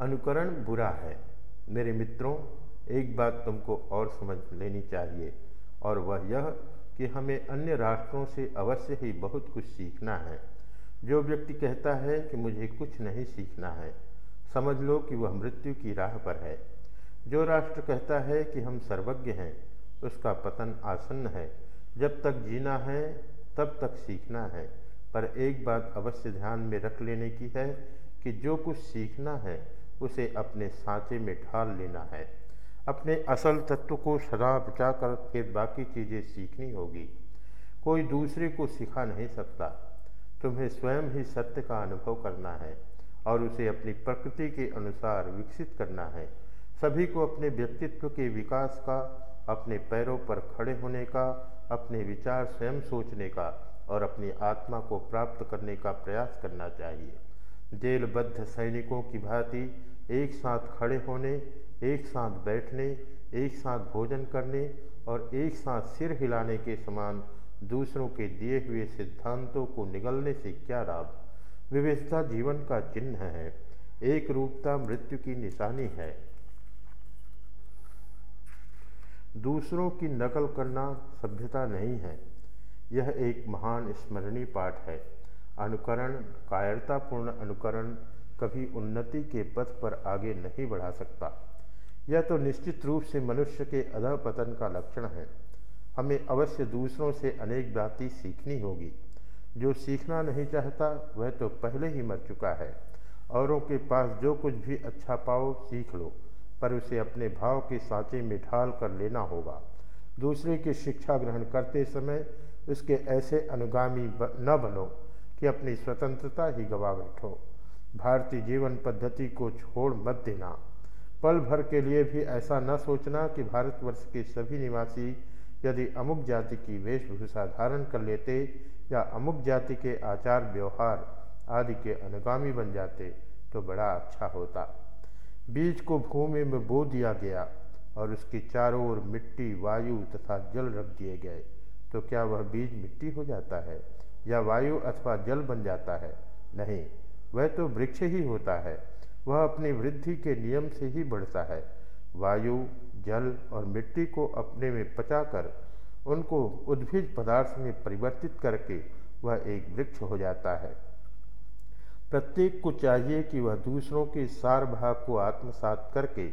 अनुकरण बुरा है। मेरे मित्रों, एक बात तुमको और समझ लेनी चाहिए, और वह यह कि हमें अन्य राष्ट्रों से अवश्य ही बहुत कुछ सीखना है। जो व्यक्ति कहता है कि मुझे कुछ नहीं सीखना है, समझ लो कि वह मृत्यु की राह पर है। जो राष्ट्र कहता है कि हम सर्वज्ञ हैं, उसका पतन आसन्न है। जब तक जीना है, तब तक सीखना है। पर एक बात अवश्य ध्यान में रख लेने की है कि जो कुछ सीखना है उसे अपने सांचे में ढाल लेना है। अपने असल तत्व को सदा बचा कर फिर बाकी चीज़ें सीखनी होगी। कोई दूसरे को सिखा नहीं सकता। तुम्हें स्वयं ही सत्य का अनुभव करना है और उसे अपनी प्रकृति के अनुसार विकसित करना है। सभी को अपने व्यक्तित्व के विकास का, अपने पैरों पर खड़े होने का, अपने विचार स्वयं सोचने का और अपनी आत्मा को प्राप्त करने का प्रयास करना चाहिए। जेलबद्ध सैनिकों की भांति एक साथ खड़े होने, एक साथ बैठने, एक साथ भोजन करने और एक साथ सिर हिलाने के समान दूसरों के दिए हुए सिद्धांतों को निगलने से क्या लाभ? विविधता जीवन का चिन्ह है। एक रूपता मृत्यु की निशानी है। दूसरों की नकल करना सभ्यता नहीं है। यह एक महान स्मरणीय पाठ है। अनुकरण, कायरतापूर्ण अनुकरण कभी उन्नति के पथ पर आगे नहीं बढ़ा सकता। यह तो निश्चित रूप से मनुष्य के अधः पतन का लक्षण है। हमें अवश्य दूसरों से अनेक बातें सीखनी होगी। जो सीखना नहीं चाहता, वह तो पहले ही मर चुका है। औरों के पास जो कुछ भी अच्छा पाओ, सीख लो, पर उसे अपने भाव के सांचे में ढाल कर लेना होगा। दूसरे की शिक्षा ग्रहण करते समय उसके ऐसे अनुगामी न बनो। कि अपनी स्वतंत्रता ही गवा बैठो। भारतीय जीवन पद्धति को छोड़ मत देना। पल भर के लिए भी ऐसा न सोचना कि भारतवर्ष के सभी निवासी यदि अमुक जाति की वेशभूषा धारण कर लेते या अमुक जाति के आचार व्यवहार आदि के अनुगामी बन जाते तो बड़ा अच्छा होता। बीज को भूमि में बो दिया गया और उसके चारों ओर मिट्टी, वायु तथा जल रख दिए गए तो क्या वह बीज मिट्टी हो जाता है? या वायु अथवा जल बन जाता है। नहीं, वह तो वृक्ष ही होता है। वह अपनी वृद्धि के नियम से ही बढ़ता है। वायु, जल और मिट्टी को अपने में पचाकर, उनको उद्भिज पदार्थ में परिवर्तित करके वह एक वृक्ष हो जाता है। प्रत्येक को चाहिए कि वह दूसरों के सार भाव को आत्मसात करके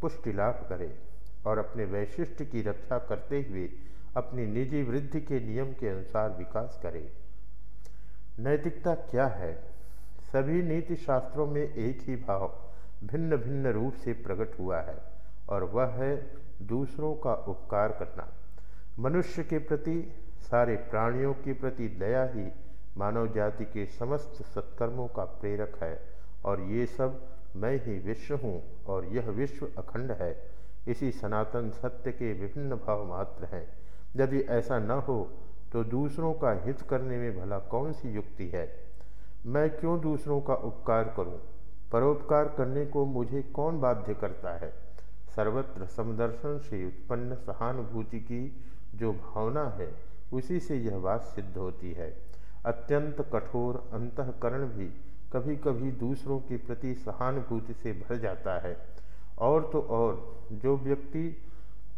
पुष्टि लाभ करे और अपने वैशिष्ट की रक्षा करते हुए अपनी निजी वृद्धि के नियम के अनुसार विकास करे। नैतिकता क्या है? सभी नीति शास्त्रों में एक ही भाव भिन्न भिन्न रूप से प्रकट हुआ है, और वह है दूसरों का उपकार करना। मनुष्य के प्रति, सारे प्राणियों के प्रति दया ही मानव जाति के समस्त सत्कर्मों का प्रेरक है, और ये सब मैं ही विश्व हूँ, और यह विश्व अखंड है। इसी सनातन सत्य के विभिन्न भाव मात्र हैं। यदि ऐसा न हो तो दूसरों का हित करने में भला कौन सी युक्ति है? मैं क्यों दूसरों का उपकार करूँ? परोपकार करने को मुझे कौन बाध्य करता है? सर्वत्र समदर्शन से उत्पन्न सहानुभूति की जो भावना है, उसी से यह बात सिद्ध होती है। अत्यंत कठोर अंतकरण भी कभी कभी दूसरों के प्रति सहानुभूति से भर जाता है। और तो और, जो व्यक्ति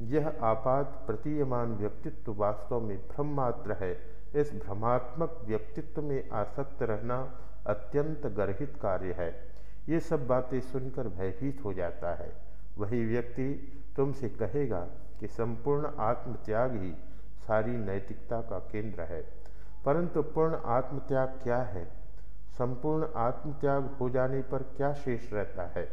यह आपात प्रतीयमान व्यक्तित्व वास्तव में भ्रम मात्र है। इस भ्रमात्मक व्यक्तित्व में आसक्त रहना अत्यंत गर्हित कार्य है। ये सब बातें सुनकर भयभीत हो जाता है। वही व्यक्ति तुमसे कहेगा कि संपूर्ण आत्मत्याग ही सारी नैतिकता का केंद्र है। परंतु पूर्ण आत्मत्याग क्या है? संपूर्ण आत्मत्याग हो जाने पर क्या शेष रहता है?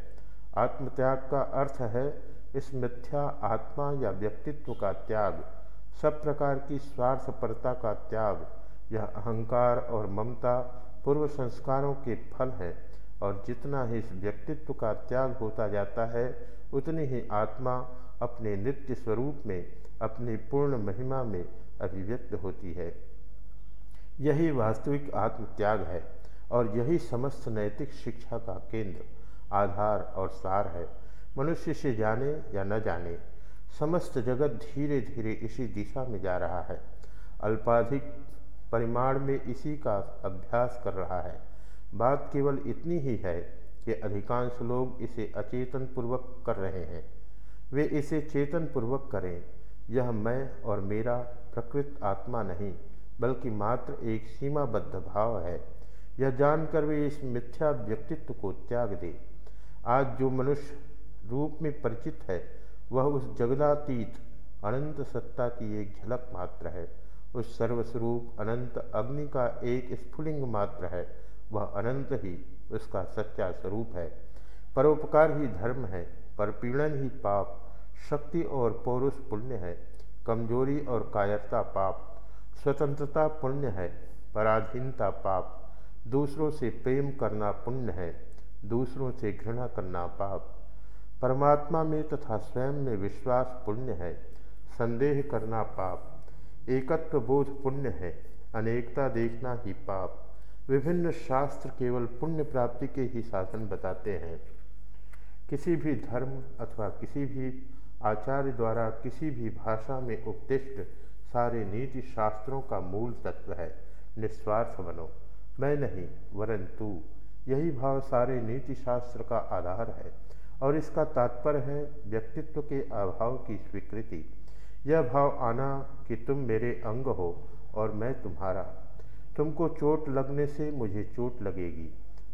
आत्मत्याग का अर्थ है इस मिथ्या आत्मा या व्यक्तित्व का त्याग, सब प्रकार की स्वार्थपरता का त्याग, यह अहंकार और ममता पूर्व संस्कारों के फल है। और जितना ही इस व्यक्तित्व का त्याग होता जाता है, उतनी ही आत्मा अपने नित्य स्वरूप में, अपनी पूर्ण महिमा में अभिव्यक्त होती है। यही वास्तविक आत्मत्याग है और यही समस्त नैतिक शिक्षा का केंद्र, आधार और सार है। मनुष्य से जाने या न जाने, समस्त जगत धीरे धीरे इसी दिशा में जा रहा है। अल्पाधिक परिमाण में इसी का अभ्यास कर रहा है। बात केवल इतनी ही है कि अधिकांश लोग इसे अचेतन पूर्वक कर रहे हैं। वे इसे चेतन पूर्वक करें, यह मैं और मेरा प्रकृत आत्मा नहीं, बल्कि मात्र एक सीमाबद्ध भाव है। यह जानकर वे इस मिथ्या व्यक्तित्व को त्याग दे। आज जो मनुष्य रूप में परिचित है। वह उस जगदातीत अनंत सत्ता की एक झलक मात्र है। उस सर्वस्वरूप अनंत अग्नि का एक स्फुलिंग मात्र है। वह अनंत ही उसका सच्चा स्वरूप है। परोपकार ही धर्म है, परपीड़न ही पाप, शक्ति और पौरुष पुण्य है। कमज़ोरी और कायरता पाप, स्वतंत्रता पुण्य है, पराधीनता पाप, दूसरों से प्रेम करना पुण्य है, दूसरों से घृणा करना पाप। परमात्मा में तथा स्वयं में विश्वास पुण्य है, संदेह करना पाप, एकत्व बोध पुण्य है, अनेकता देखना ही पाप। विभिन्न शास्त्र केवल पुण्य प्राप्ति के ही साधन बताते हैं। किसी भी धर्म अथवा किसी भी आचार्य द्वारा किसी भी भाषा में उपदिष्ट सारे नीति शास्त्रों का मूल तत्व है, निस्वार्थ बनो। मैं नहीं वरन तू यही भाव सारे नीति शास्त्र का आधार है। और इसका तात्पर्य है व्यक्तित्व के अभाव की स्वीकृति। यह भाव आना कि तुम मेरे अंग हो और मैं तुम्हारा। तुमको चोट लगने से मुझे चोट लगेगी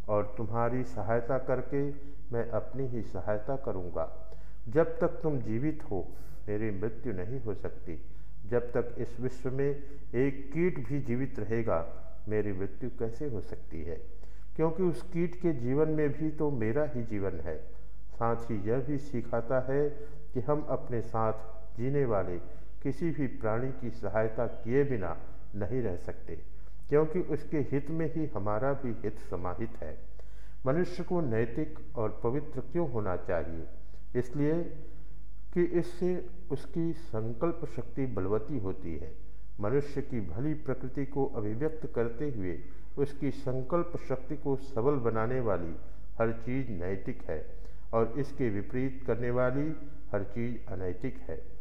और तुम्हारी सहायता करके मैं अपनी ही सहायता करूँगा। जब तक तुम जीवित हो, मेरी मृत्यु नहीं हो सकती। जब तक इस विश्व में एक कीट भी जीवित रहेगा, मेरी मृत्यु कैसे हो सकती है? क्योंकि उस कीट के जीवन में भी तो मेरा ही जीवन है। साथ ही यह भी सिखाता है कि हम अपने साथ जीने वाले किसी भी प्राणी की सहायता किए बिना नहीं रह सकते, क्योंकि उसके हित में ही हमारा भी हित समाहित है। मनुष्य को नैतिक और पवित्र क्यों होना चाहिए? इसलिए कि इससे उसकी संकल्प शक्ति बलवती होती है। मनुष्य की भली प्रकृति को अभिव्यक्त करते हुए उसकी संकल्प शक्ति को सबल बनाने वाली हर चीज़ नैतिक है। और इसके विपरीत करने वाली हर चीज़ अनैतिक है।